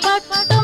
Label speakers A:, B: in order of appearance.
A: பட்டம்